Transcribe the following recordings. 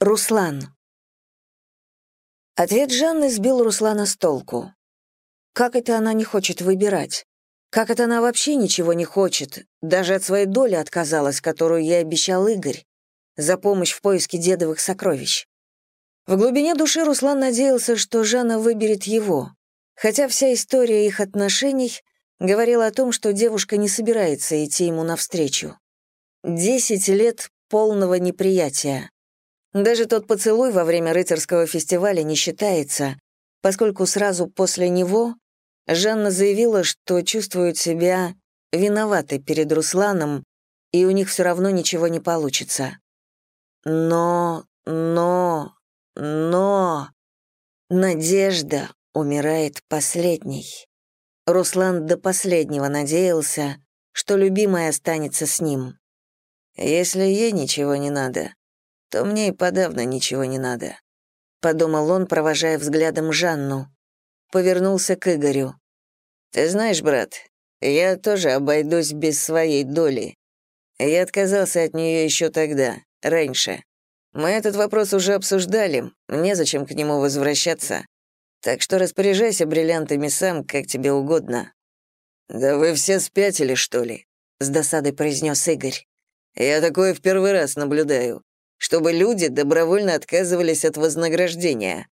Руслан. Ответ Жанны сбил Руслана с толку. Как это она не хочет выбирать? Как это она вообще ничего не хочет? Даже от своей доли отказалась, которую ей обещал Игорь, за помощь в поиске дедовых сокровищ. В глубине души Руслан надеялся, что Жанна выберет его, хотя вся история их отношений говорила о том, что девушка не собирается идти ему навстречу. Десять лет полного неприятия. Даже тот поцелуй во время рыцарского фестиваля не считается, поскольку сразу после него Жанна заявила, что чувствует себя виноватой перед Русланом, и у них все равно ничего не получится. Но, но, но... Надежда умирает последней. Руслан до последнего надеялся, что любимая останется с ним. Если ей ничего не надо, то мне и подавно ничего не надо», — подумал он, провожая взглядом Жанну. Повернулся к Игорю. «Ты знаешь, брат, я тоже обойдусь без своей доли. Я отказался от нее еще тогда, раньше. Мы этот вопрос уже обсуждали, незачем к нему возвращаться. Так что распоряжайся бриллиантами сам, как тебе угодно». «Да вы все спятили, что ли?» — с досадой произнес Игорь. «Я такое в первый раз наблюдаю чтобы люди добровольно отказывались от вознаграждения.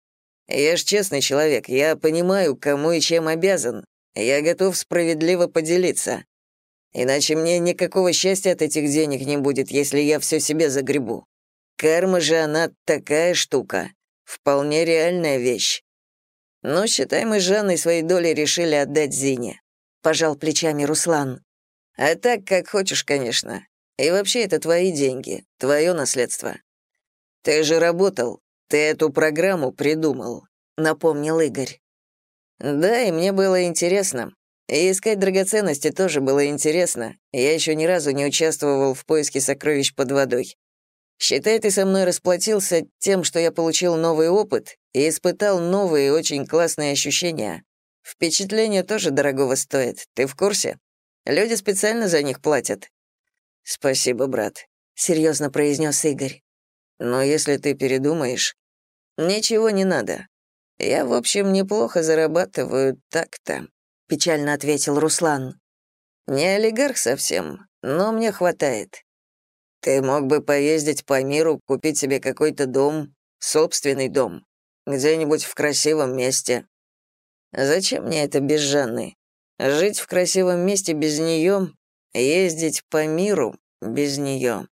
Я ж честный человек, я понимаю, кому и чем обязан. Я готов справедливо поделиться. Иначе мне никакого счастья от этих денег не будет, если я все себе загребу. Карма же она такая штука, вполне реальная вещь. Но, ну, считай, мы с Жанной своей доли решили отдать Зине. Пожал плечами Руслан. А так, как хочешь, конечно. И вообще это твои деньги, твое наследство. Ты же работал, ты эту программу придумал», — напомнил Игорь. «Да, и мне было интересно. И искать драгоценности тоже было интересно. Я еще ни разу не участвовал в поиске сокровищ под водой. Считай, ты со мной расплатился тем, что я получил новый опыт и испытал новые очень классные ощущения. Впечатление тоже дорогого стоит, ты в курсе? Люди специально за них платят. «Спасибо, брат», — серьезно произнес Игорь. «Но если ты передумаешь...» «Ничего не надо. Я, в общем, неплохо зарабатываю так-то», — печально ответил Руслан. «Не олигарх совсем, но мне хватает. Ты мог бы поездить по миру, купить себе какой-то дом, собственный дом, где-нибудь в красивом месте. Зачем мне это без Жанны? Жить в красивом месте без нее Ездить по миру без нее.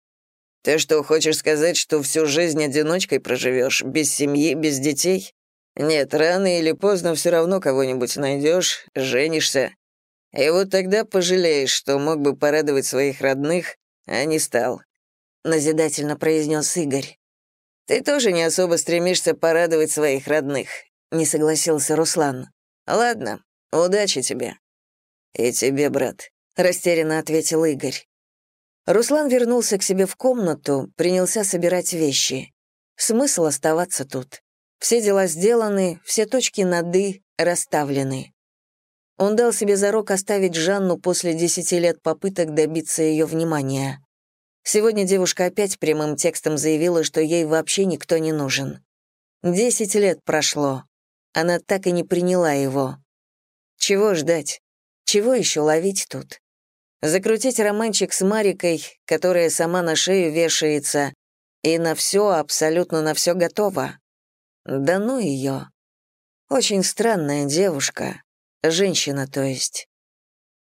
Ты что, хочешь сказать, что всю жизнь одиночкой проживешь, без семьи, без детей? Нет, рано или поздно все равно кого-нибудь найдешь, женишься. И вот тогда пожалеешь, что мог бы порадовать своих родных, а не стал. Назидательно произнес Игорь. Ты тоже не особо стремишься порадовать своих родных, не согласился Руслан. Ладно, удачи тебе. И тебе, брат. — растерянно ответил Игорь. Руслан вернулся к себе в комнату, принялся собирать вещи. Смысл оставаться тут. Все дела сделаны, все точки над «и» расставлены. Он дал себе зарок оставить Жанну после десяти лет попыток добиться ее внимания. Сегодня девушка опять прямым текстом заявила, что ей вообще никто не нужен. Десять лет прошло. Она так и не приняла его. Чего ждать? Чего еще ловить тут? Закрутить романчик с Марикой, которая сама на шею вешается, и на все, абсолютно на все готова. Да ну ее. Очень странная девушка. Женщина, то есть.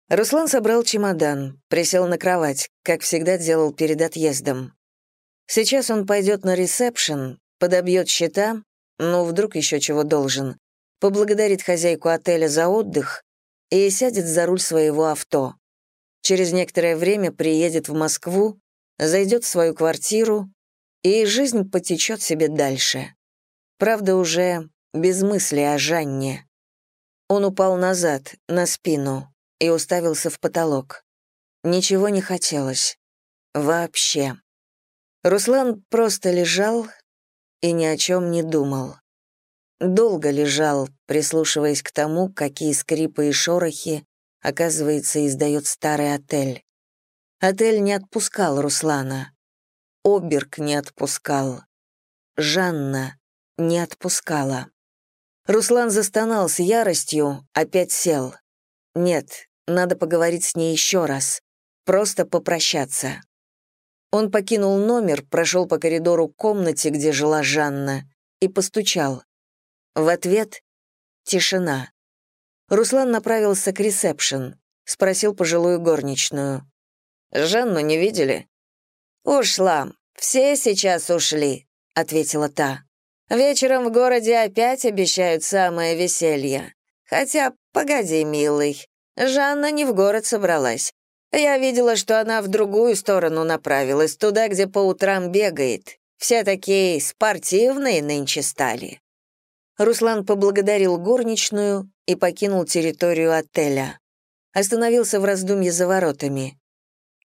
Руслан собрал чемодан, присел на кровать, как всегда делал перед отъездом. Сейчас он пойдет на ресепшн, подобьет счета, ну, вдруг еще чего должен, поблагодарит хозяйку отеля за отдых и сядет за руль своего авто. Через некоторое время приедет в Москву, зайдет в свою квартиру, и жизнь потечет себе дальше. Правда, уже без мысли о Жанне. Он упал назад, на спину, и уставился в потолок. Ничего не хотелось. Вообще. Руслан просто лежал и ни о чем не думал. Долго лежал, прислушиваясь к тому, какие скрипы и шорохи оказывается, издает старый отель. Отель не отпускал Руслана. Оберг не отпускал. Жанна не отпускала. Руслан застонал с яростью, опять сел. Нет, надо поговорить с ней еще раз. Просто попрощаться. Он покинул номер, прошел по коридору к комнате, где жила Жанна, и постучал. В ответ — тишина. Руслан направился к ресепшн, спросил пожилую горничную. «Жанну не видели?» «Ушла. Все сейчас ушли», — ответила та. «Вечером в городе опять обещают самое веселье. Хотя, погоди, милый, Жанна не в город собралась. Я видела, что она в другую сторону направилась, туда, где по утрам бегает. Все такие спортивные нынче стали». Руслан поблагодарил горничную и покинул территорию отеля. Остановился в раздумье за воротами.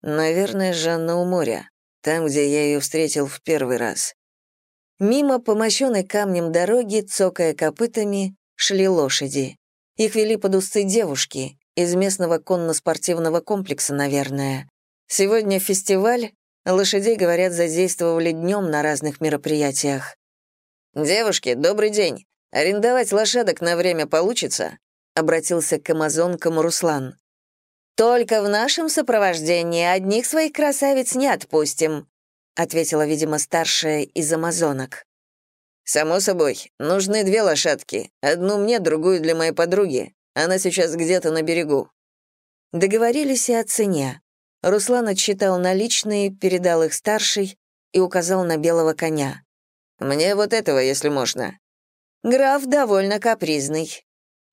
«Наверное, Жанна у моря, там, где я ее встретил в первый раз». Мимо помощенной камнем дороги, цокая копытами, шли лошади. Их вели под усы девушки, из местного конно-спортивного комплекса, наверное. Сегодня фестиваль, лошадей, говорят, задействовали днем на разных мероприятиях. «Девушки, добрый день. Арендовать лошадок на время получится?» — обратился к амазонкам Руслан. «Только в нашем сопровождении одних своих красавиц не отпустим», — ответила, видимо, старшая из амазонок. «Само собой, нужны две лошадки. Одну мне, другую для моей подруги. Она сейчас где-то на берегу». Договорились и о цене. Руслан отсчитал наличные, передал их старший и указал на белого коня. «Мне вот этого, если можно». Граф довольно капризный.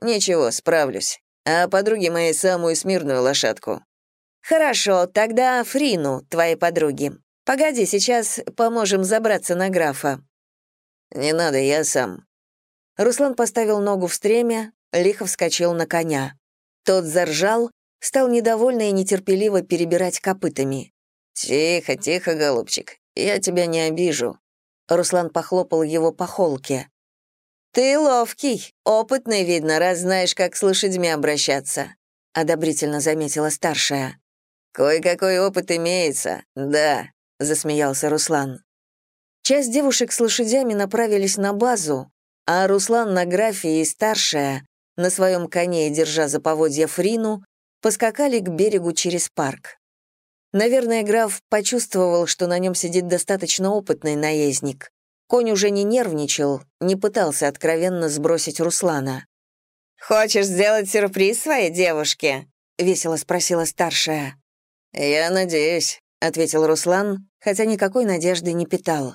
«Ничего, справлюсь. А подруге моей самую смирную лошадку». «Хорошо, тогда Фрину, твоей подруге. Погоди, сейчас поможем забраться на графа». «Не надо, я сам». Руслан поставил ногу в стремя, лихо вскочил на коня. Тот заржал, стал недовольно и нетерпеливо перебирать копытами. «Тихо, тихо, голубчик, я тебя не обижу». Руслан похлопал его по холке. «Ты ловкий, опытный, видно, раз знаешь, как с лошадьми обращаться», — одобрительно заметила старшая. «Кое-какой опыт имеется, да», — засмеялся Руслан. Часть девушек с лошадями направились на базу, а Руслан на графе и старшая на своем коне, держа за поводья Фрину, поскакали к берегу через парк. Наверное, граф почувствовал, что на нем сидит достаточно опытный наездник. Конь уже не нервничал, не пытался откровенно сбросить Руслана. «Хочешь сделать сюрприз своей девушке?» — весело спросила старшая. «Я надеюсь», — ответил Руслан, хотя никакой надежды не питал.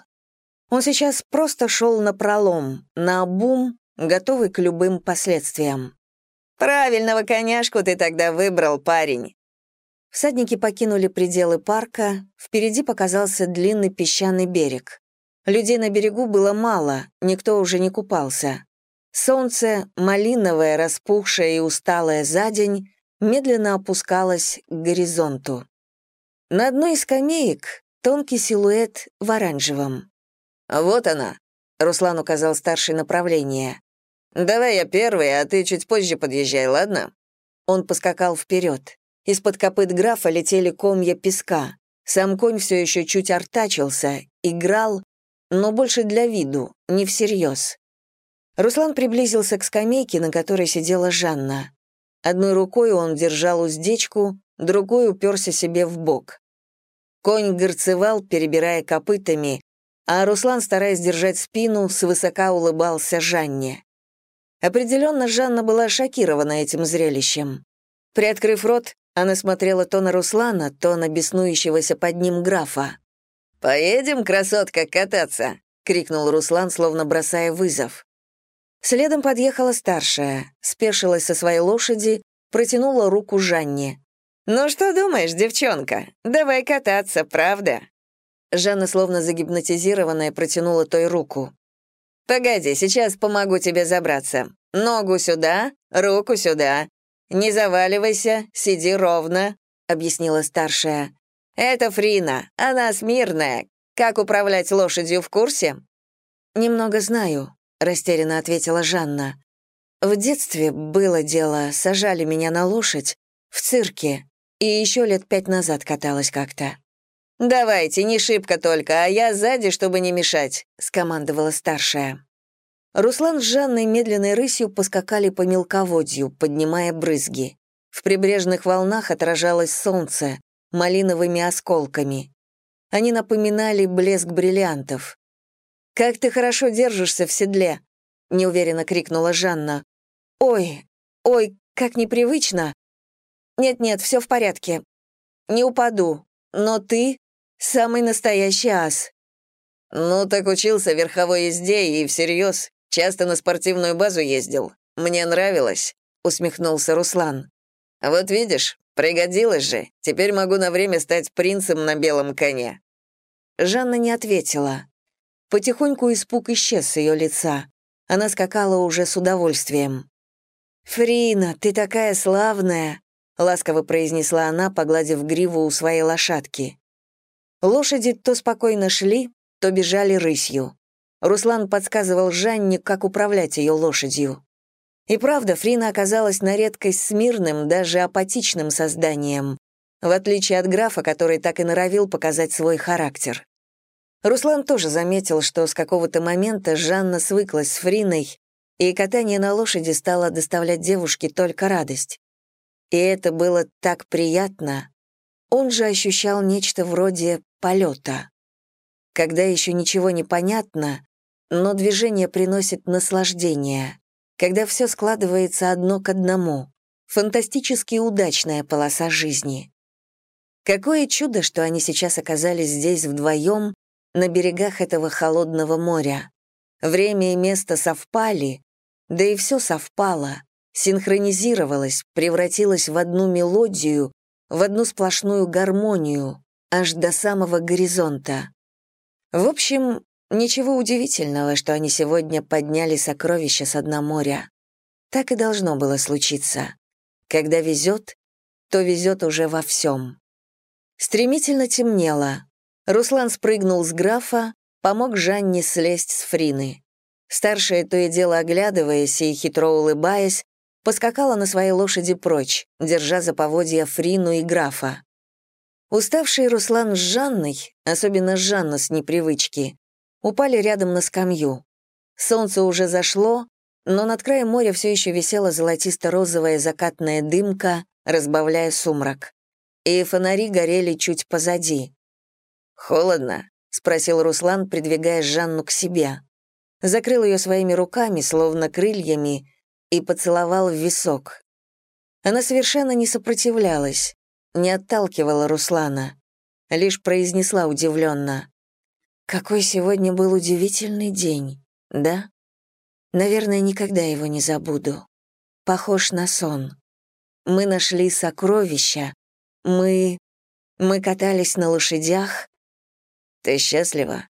Он сейчас просто шел на пролом, на обум, готовый к любым последствиям. «Правильного коняшку ты тогда выбрал, парень!» Всадники покинули пределы парка, впереди показался длинный песчаный берег. Людей на берегу было мало, никто уже не купался. Солнце, малиновое, распухшее и усталое за день, медленно опускалось к горизонту. На одной из скамеек тонкий силуэт в оранжевом. «Вот она», — Руслан указал старший направление. «Давай я первый, а ты чуть позже подъезжай, ладно?» Он поскакал вперед. Из-под копыт графа летели комья песка. Сам конь все еще чуть артачился, играл, но больше для виду, не всерьез. Руслан приблизился к скамейке, на которой сидела Жанна. Одной рукой он держал уздечку, другой уперся себе в бок. Конь горцевал, перебирая копытами, а Руслан, стараясь держать спину, свысока улыбался Жанне. Определенно, Жанна была шокирована этим зрелищем. Приоткрыв рот, она смотрела то на Руслана, то на беснующегося под ним графа. «Поедем, красотка, кататься!» — крикнул Руслан, словно бросая вызов. Следом подъехала старшая, спешилась со своей лошади, протянула руку Жанне. «Ну что думаешь, девчонка? Давай кататься, правда?» Жанна, словно загипнотизированная, протянула той руку. «Погоди, сейчас помогу тебе забраться. Ногу сюда, руку сюда. Не заваливайся, сиди ровно», — объяснила старшая. «Это Фрина, она смирная. Как управлять лошадью в курсе?» «Немного знаю», — растерянно ответила Жанна. «В детстве было дело, сажали меня на лошадь, в цирке, и еще лет пять назад каталась как-то». «Давайте, не шибко только, а я сзади, чтобы не мешать», — скомандовала старшая. Руслан с Жанной медленной рысью поскакали по мелководью, поднимая брызги. В прибрежных волнах отражалось солнце малиновыми осколками. Они напоминали блеск бриллиантов. «Как ты хорошо держишься в седле!» — неуверенно крикнула Жанна. «Ой, ой, как непривычно!» «Нет-нет, все в порядке. Не упаду. Но ты — самый настоящий ас». «Ну, так учился верховой езде и всерьез. Часто на спортивную базу ездил. Мне нравилось», — усмехнулся Руслан. «Вот видишь, пригодилось же. Теперь могу на время стать принцем на белом коне». Жанна не ответила. Потихоньку испуг исчез с ее лица. Она скакала уже с удовольствием. «Фрина, ты такая славная!» — ласково произнесла она, погладив гриву у своей лошадки. Лошади то спокойно шли, то бежали рысью. Руслан подсказывал Жанне, как управлять ее лошадью. И правда, Фрина оказалась на редкость смирным, даже апатичным созданием, в отличие от графа, который так и норовил показать свой характер. Руслан тоже заметил, что с какого-то момента Жанна свыклась с Фриной, и катание на лошади стало доставлять девушке только радость. И это было так приятно. Он же ощущал нечто вроде полета. Когда еще ничего не понятно, но движение приносит наслаждение, когда все складывается одно к одному, фантастически удачная полоса жизни. Какое чудо, что они сейчас оказались здесь вдвоем, на берегах этого холодного моря. Время и место совпали, да и все совпало, синхронизировалось, превратилось в одну мелодию, в одну сплошную гармонию, аж до самого горизонта. В общем, Ничего удивительного, что они сегодня подняли сокровища с дна моря. Так и должно было случиться. Когда везет, то везет уже во всем. Стремительно темнело. Руслан спрыгнул с графа, помог Жанне слезть с Фрины. Старшая, то и дело оглядываясь и хитро улыбаясь, поскакала на своей лошади прочь, держа за поводья Фрину и графа. Уставший Руслан с Жанной, особенно Жанна с непривычки, упали рядом на скамью. Солнце уже зашло, но над краем моря все еще висела золотисто-розовая закатная дымка, разбавляя сумрак. И фонари горели чуть позади. «Холодно?» — спросил Руслан, придвигая Жанну к себе. Закрыл ее своими руками, словно крыльями, и поцеловал в висок. Она совершенно не сопротивлялась, не отталкивала Руслана, лишь произнесла удивленно. Какой сегодня был удивительный день, да? Наверное, никогда его не забуду. Похож на сон. Мы нашли сокровища. Мы... Мы катались на лошадях. Ты счастлива?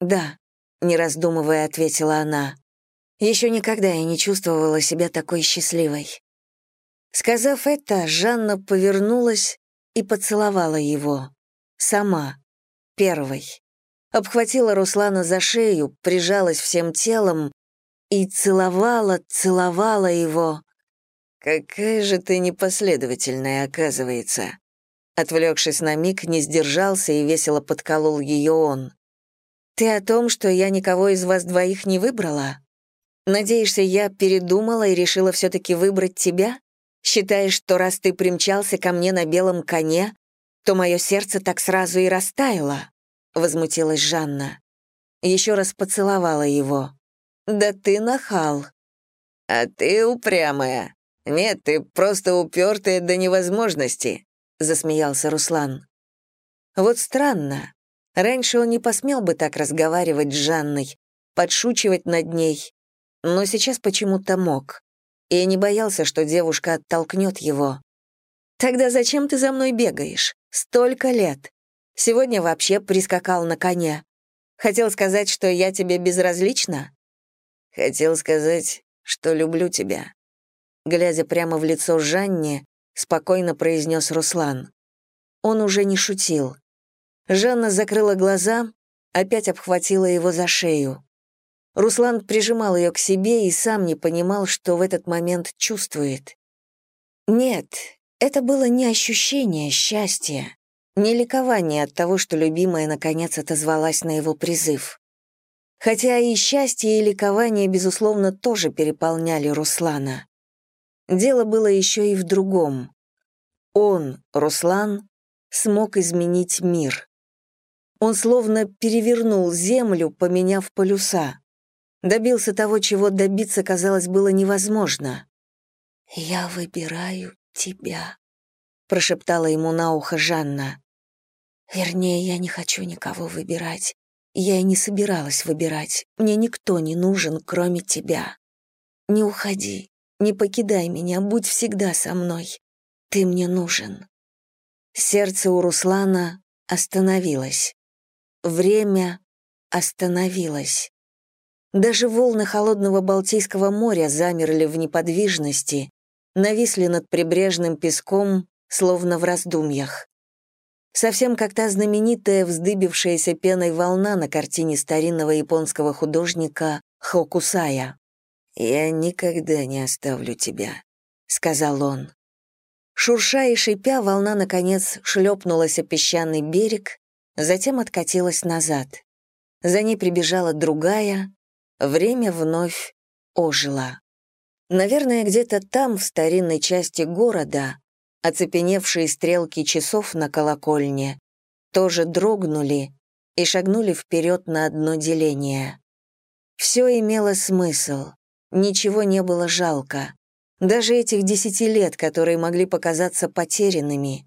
Да, не раздумывая, ответила она. Еще никогда я не чувствовала себя такой счастливой. Сказав это, Жанна повернулась и поцеловала его. Сама. Первой обхватила Руслана за шею, прижалась всем телом и целовала, целовала его. «Какая же ты непоследовательная, оказывается!» Отвлекшись на миг, не сдержался и весело подколол ее он. «Ты о том, что я никого из вас двоих не выбрала? Надеешься, я передумала и решила все-таки выбрать тебя? Считаешь, что раз ты примчался ко мне на белом коне, то мое сердце так сразу и растаяло?» — возмутилась Жанна. Еще раз поцеловала его. «Да ты нахал». «А ты упрямая. Нет, ты просто упертая до невозможности», — засмеялся Руслан. Вот странно. Раньше он не посмел бы так разговаривать с Жанной, подшучивать над ней, но сейчас почему-то мог. И не боялся, что девушка оттолкнет его. «Тогда зачем ты за мной бегаешь? Столько лет. Сегодня вообще прискакал на коне. Хотел сказать, что я тебе безразлична? Хотел сказать, что люблю тебя. Глядя прямо в лицо Жанне, спокойно произнес Руслан. Он уже не шутил. Жанна закрыла глаза, опять обхватила его за шею. Руслан прижимал ее к себе и сам не понимал, что в этот момент чувствует. Нет, это было не ощущение счастья, не ликование от того, что любимая наконец отозвалась на его призыв. Хотя и счастье, и ликование, безусловно, тоже переполняли Руслана. Дело было еще и в другом. Он, Руслан, смог изменить мир. Он словно перевернул землю, поменяв полюса. Добился того, чего добиться, казалось, было невозможно. «Я выбираю тебя», — прошептала ему на ухо Жанна. «Вернее, я не хочу никого выбирать. Я и не собиралась выбирать. Мне никто не нужен, кроме тебя. Не уходи, не покидай меня, будь всегда со мной. Ты мне нужен». Сердце у Руслана остановилось. Время остановилось. Даже волны холодного Балтийского моря замерли в неподвижности, нависли над прибрежным песком, словно в раздумьях. Совсем как та знаменитая вздыбившаяся пеной волна на картине старинного японского художника Хокусая. «Я никогда не оставлю тебя», — сказал он. Шурша и шипя, волна, наконец, шлепнулась о песчаный берег, затем откатилась назад. За ней прибежала другая, время вновь ожило. Наверное, где-то там, в старинной части города, оцепеневшие стрелки часов на колокольне тоже дрогнули и шагнули вперед на одно деление. Все имело смысл, ничего не было жалко. Даже этих десяти лет, которые могли показаться потерянными.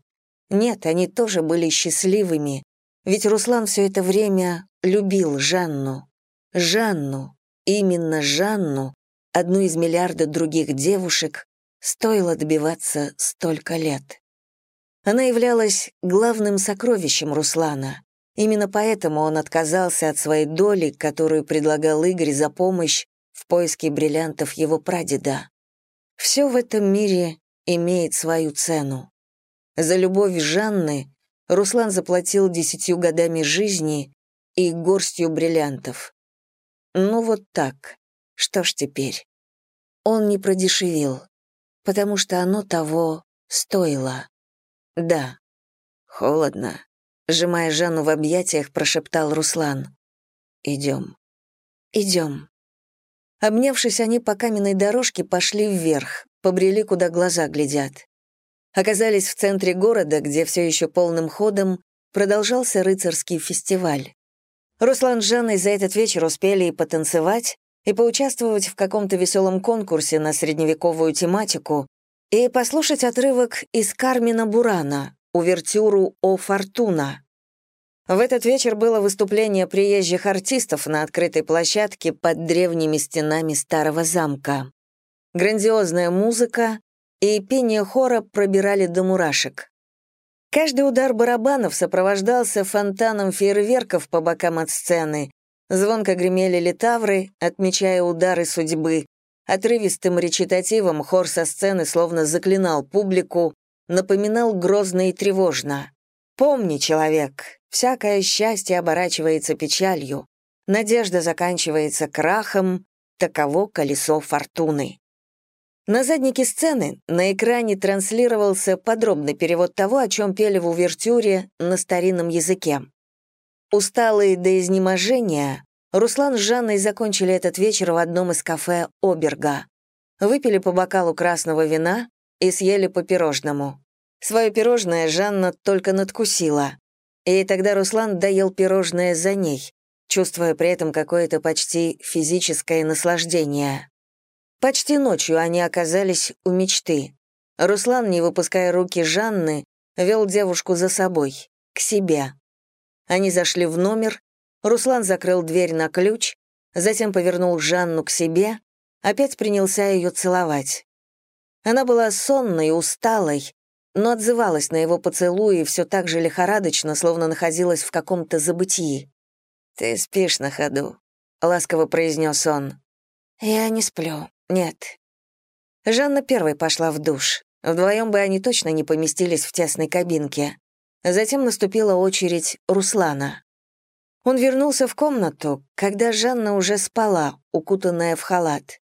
Нет, они тоже были счастливыми, ведь Руслан все это время любил Жанну. Жанну, именно Жанну, одну из миллиарда других девушек, стоило добиваться столько лет. Она являлась главным сокровищем Руслана. Именно поэтому он отказался от своей доли, которую предлагал Игорь за помощь в поиске бриллиантов его прадеда. Все в этом мире имеет свою цену. За любовь Жанны Руслан заплатил десятью годами жизни и горстью бриллиантов. Ну вот так. Что ж теперь? Он не продешевил потому что оно того стоило. Да. Холодно. Сжимая Жанну в объятиях, прошептал Руслан. «Идем». «Идем». Обнявшись, они по каменной дорожке пошли вверх, побрели, куда глаза глядят. Оказались в центре города, где все еще полным ходом продолжался рыцарский фестиваль. Руслан с Жанной за этот вечер успели и потанцевать, и поучаствовать в каком-то веселом конкурсе на средневековую тематику и послушать отрывок из Кармина Бурана, увертюру «О Фортуна». В этот вечер было выступление приезжих артистов на открытой площадке под древними стенами старого замка. Грандиозная музыка и пение хора пробирали до мурашек. Каждый удар барабанов сопровождался фонтаном фейерверков по бокам от сцены, Звонко гремели литавры, отмечая удары судьбы. Отрывистым речитативом хор со сцены словно заклинал публику, напоминал грозно и тревожно. «Помни, человек, всякое счастье оборачивается печалью, надежда заканчивается крахом, таково колесо фортуны». На заднике сцены на экране транслировался подробный перевод того, о чем пели в увертюре на старинном языке. Усталые до изнеможения, Руслан с Жанной закончили этот вечер в одном из кафе «Оберга». Выпили по бокалу красного вина и съели по пирожному. Свое пирожное Жанна только надкусила. И тогда Руслан доел пирожное за ней, чувствуя при этом какое-то почти физическое наслаждение. Почти ночью они оказались у мечты. Руслан, не выпуская руки Жанны, вел девушку за собой, к себе. Они зашли в номер, Руслан закрыл дверь на ключ, затем повернул Жанну к себе, опять принялся ее целовать. Она была сонной, усталой, но отзывалась на его поцелуи все так же лихорадочно, словно находилась в каком-то забытии. «Ты спишь на ходу», — ласково произнес он. «Я не сплю, нет». Жанна первой пошла в душ. Вдвоем бы они точно не поместились в тесной кабинке. Затем наступила очередь Руслана. Он вернулся в комнату, когда Жанна уже спала, укутанная в халат.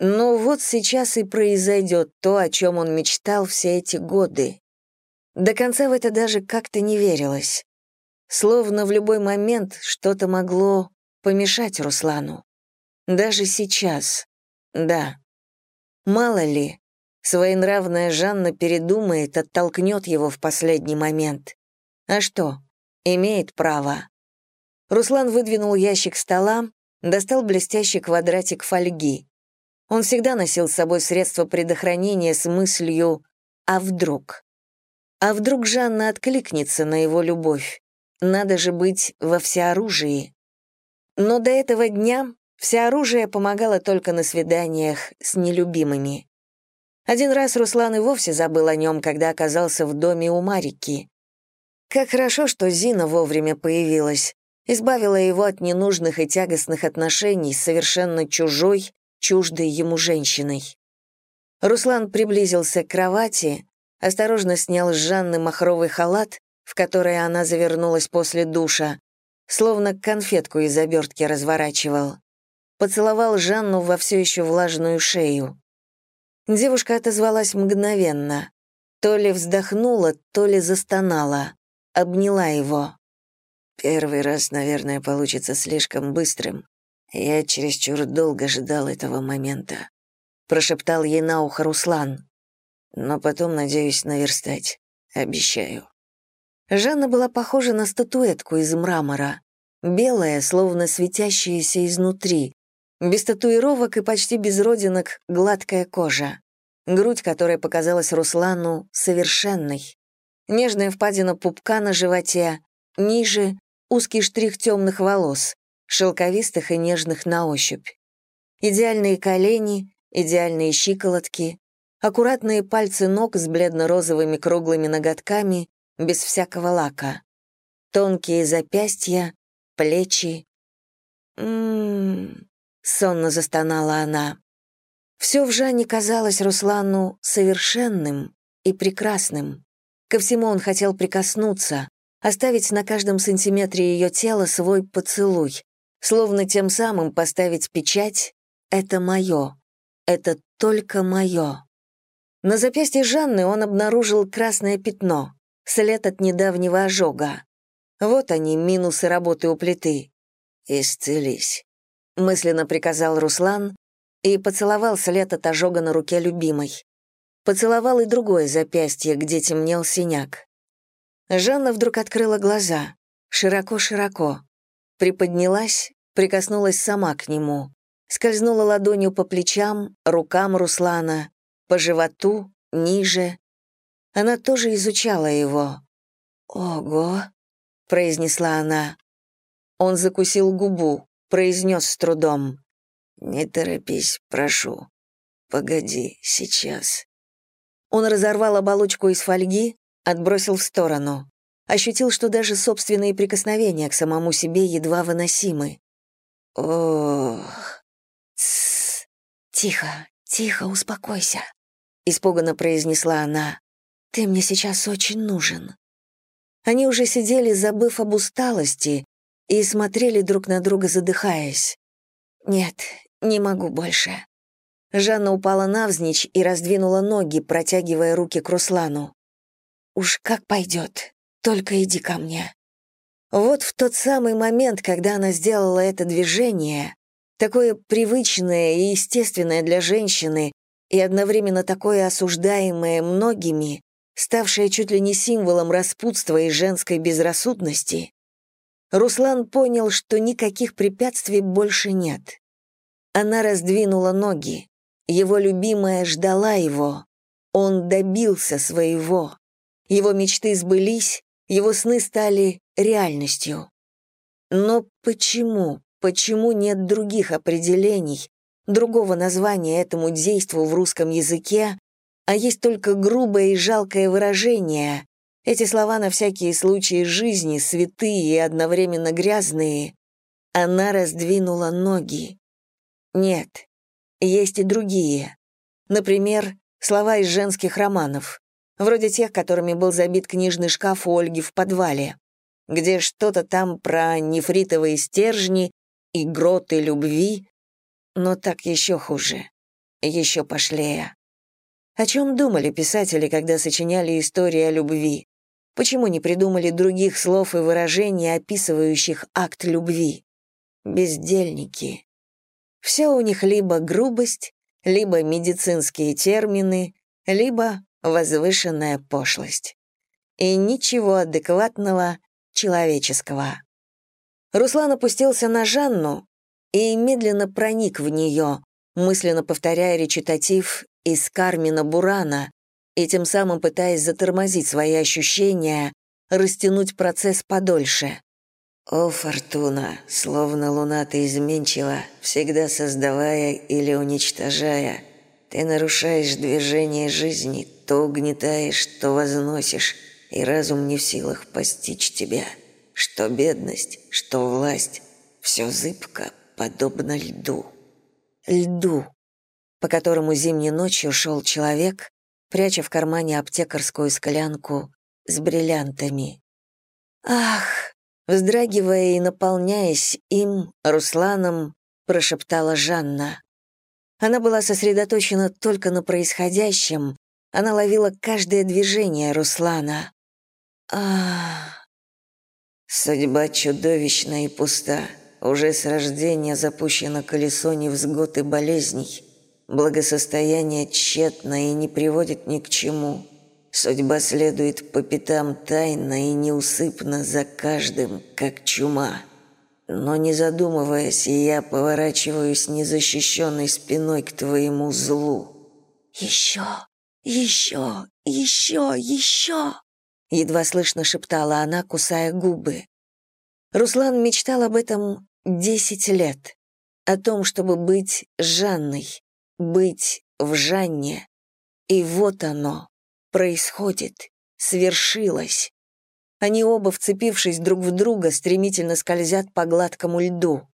Но вот сейчас и произойдет то, о чем он мечтал все эти годы. До конца в это даже как-то не верилось. Словно в любой момент что-то могло помешать Руслану. Даже сейчас. Да. Мало ли, своенравная Жанна передумает, оттолкнет его в последний момент. А что? Имеет право. Руслан выдвинул ящик стола, достал блестящий квадратик фольги. Он всегда носил с собой средства предохранения с мыслью «а вдруг?». А вдруг Жанна откликнется на его любовь? Надо же быть во всеоружии. Но до этого дня всеоружие помогало только на свиданиях с нелюбимыми. Один раз Руслан и вовсе забыл о нем, когда оказался в доме у Марики. Как хорошо, что Зина вовремя появилась, избавила его от ненужных и тягостных отношений с совершенно чужой, чуждой ему женщиной. Руслан приблизился к кровати, осторожно снял с Жанны махровый халат, в который она завернулась после душа, словно конфетку из обертки разворачивал. Поцеловал Жанну во все еще влажную шею. Девушка отозвалась мгновенно. То ли вздохнула, то ли застонала. Обняла его. «Первый раз, наверное, получится слишком быстрым. Я чересчур долго ждал этого момента», — прошептал ей на ухо Руслан но потом надеюсь наверстать. Обещаю». Жанна была похожа на статуэтку из мрамора, белая, словно светящаяся изнутри, без татуировок и почти без родинок гладкая кожа, грудь, которая показалась Руслану совершенной, нежная впадина пупка на животе, ниже — узкий штрих темных волос, шелковистых и нежных на ощупь. Идеальные колени, идеальные щиколотки, аккуратные пальцы ног с бледно-розовыми круглыми ноготками, без всякого лака, тонкие запястья, плечи. «М-м-м», сонно застонала она. Все в Жанне казалось Руслану совершенным и прекрасным. Ко всему он хотел прикоснуться, оставить на каждом сантиметре ее тела свой поцелуй, словно тем самым поставить печать «это мое, это только мое». На запястье Жанны он обнаружил красное пятно, след от недавнего ожога. Вот они, минусы работы у плиты. «Исцелись», — мысленно приказал Руслан и поцеловал след от ожога на руке любимой. Поцеловал и другое запястье, где темнел синяк. Жанна вдруг открыла глаза, широко-широко. Приподнялась, прикоснулась сама к нему. Скользнула ладонью по плечам, рукам Руслана, по животу, ниже. Она тоже изучала его. «Ого!» — произнесла она. Он закусил губу, произнес с трудом. «Не торопись, прошу. Погоди, сейчас». Он разорвал оболочку из фольги, отбросил в сторону. Ощутил, что даже собственные прикосновения к самому себе едва выносимы. «Ох...» «Тссс... Тихо, тихо, успокойся», испуганно произнесла она. Ты мне сейчас очень нужен. Они уже сидели, забыв об усталости, и смотрели друг на друга, задыхаясь. Нет, не могу больше. Жанна упала навзничь и раздвинула ноги, протягивая руки к Руслану. «Уж как пойдет, только иди ко мне». Вот в тот самый момент, когда она сделала это движение, такое привычное и естественное для женщины, и одновременно такое осуждаемое многими, ставшее чуть ли не символом распутства и женской безрассудности, Руслан понял, что никаких препятствий больше нет. Она раздвинула ноги. Его любимая ждала его. Он добился своего. Его мечты сбылись, его сны стали реальностью. Но почему, почему нет других определений, другого названия этому действу в русском языке, а есть только грубое и жалкое выражение. Эти слова на всякие случаи жизни, святые и одновременно грязные. Она раздвинула ноги. Нет, есть и другие. Например, слова из женских романов, вроде тех, которыми был забит книжный шкаф у Ольги в подвале, где что-то там про нефритовые стержни и гроты любви, но так еще хуже, еще пошлее. О чем думали писатели, когда сочиняли истории о любви? Почему не придумали других слов и выражений, описывающих акт любви? Бездельники. Все у них либо грубость, либо медицинские термины, либо возвышенная пошлость. И ничего адекватного, человеческого. Руслан опустился на Жанну и медленно проник в нее, мысленно повторяя речитатив из Кармина Бурана, и тем самым пытаясь затормозить свои ощущения, растянуть процесс подольше. «О, Фортуна, словно луна ты изменчива, всегда создавая или уничтожая. Ты нарушаешь движение жизни, то угнетаешь, то возносишь, и разум не в силах постичь тебя. Что бедность, что власть, все зыбко, подобно льду». Льду, по которому зимней ночью шел человек, пряча в кармане аптекарскую склянку с бриллиантами. «Ах!» Вздрагивая и наполняясь им, Русланом, прошептала Жанна. Она была сосредоточена только на происходящем, она ловила каждое движение Руслана. а Судьба чудовищна и пуста. Уже с рождения запущено колесо невзгод и болезней. Благосостояние тщетно и не приводит ни к чему. Судьба следует по пятам тайно и неусыпно за каждым, как чума. Но не задумываясь, я поворачиваюсь незащищенной спиной к твоему злу. «Еще, еще, еще, еще!» Едва слышно шептала она, кусая губы. Руслан мечтал об этом десять лет. О том, чтобы быть Жанной, быть в Жанне. И вот оно, происходит, свершилось. Они оба, вцепившись друг в друга, стремительно скользят по гладкому льду.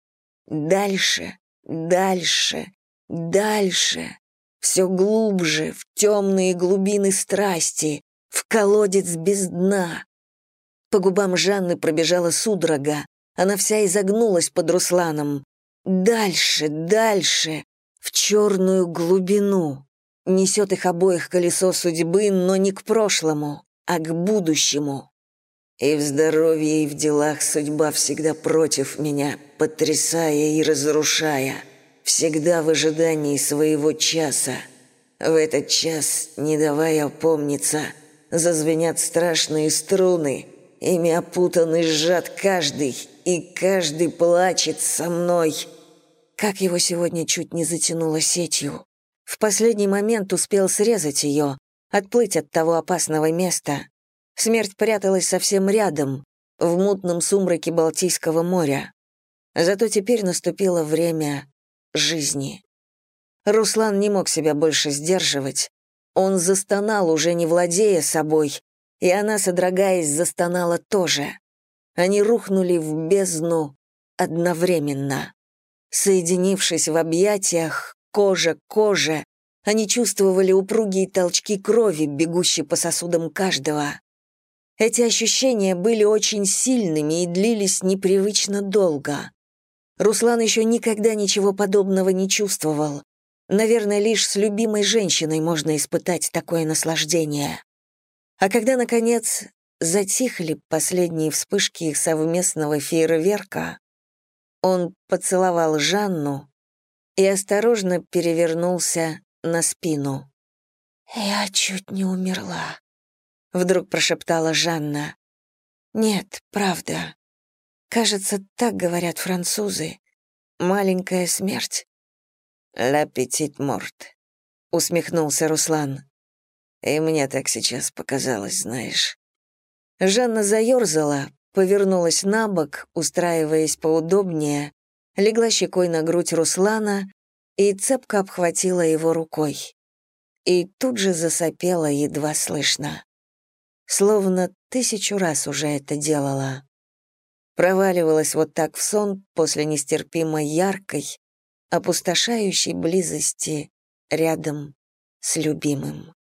Дальше, дальше, дальше. Все глубже, в темные глубины страсти, в колодец без дна. По губам Жанны пробежала судорога. Она вся изогнулась под Русланом. Дальше, дальше, в черную глубину. Несет их обоих колесо судьбы, но не к прошлому, а к будущему. И в здоровье, и в делах судьба всегда против меня, потрясая и разрушая, всегда в ожидании своего часа. В этот час, не давая опомниться, зазвенят страшные струны, ими опутан и сжат каждый, и каждый плачет со мной — как его сегодня чуть не затянуло сетью. В последний момент успел срезать ее, отплыть от того опасного места. Смерть пряталась совсем рядом, в мутном сумраке Балтийского моря. Зато теперь наступило время жизни. Руслан не мог себя больше сдерживать. Он застонал, уже не владея собой, и она, содрогаясь, застонала тоже. Они рухнули в бездну одновременно. Соединившись в объятиях, кожа к коже, они чувствовали упругие толчки крови, бегущие по сосудам каждого. Эти ощущения были очень сильными и длились непривычно долго. Руслан еще никогда ничего подобного не чувствовал. Наверное, лишь с любимой женщиной можно испытать такое наслаждение. А когда, наконец, затихли последние вспышки их совместного фейерверка, он поцеловал Жанну и осторожно перевернулся на спину. «Я чуть не умерла», — вдруг прошептала Жанна. «Нет, правда. Кажется, так говорят французы. Маленькая смерть». «Ла петит морт», — усмехнулся Руслан. «И мне так сейчас показалось, знаешь». Жанна заерзала, повернулась на бок, устраиваясь поудобнее, легла щекой на грудь Руслана и цепко обхватила его рукой. И тут же засопела едва слышно. Словно тысячу раз уже это делала. Проваливалась вот так в сон после нестерпимо яркой, опустошающей близости рядом с любимым.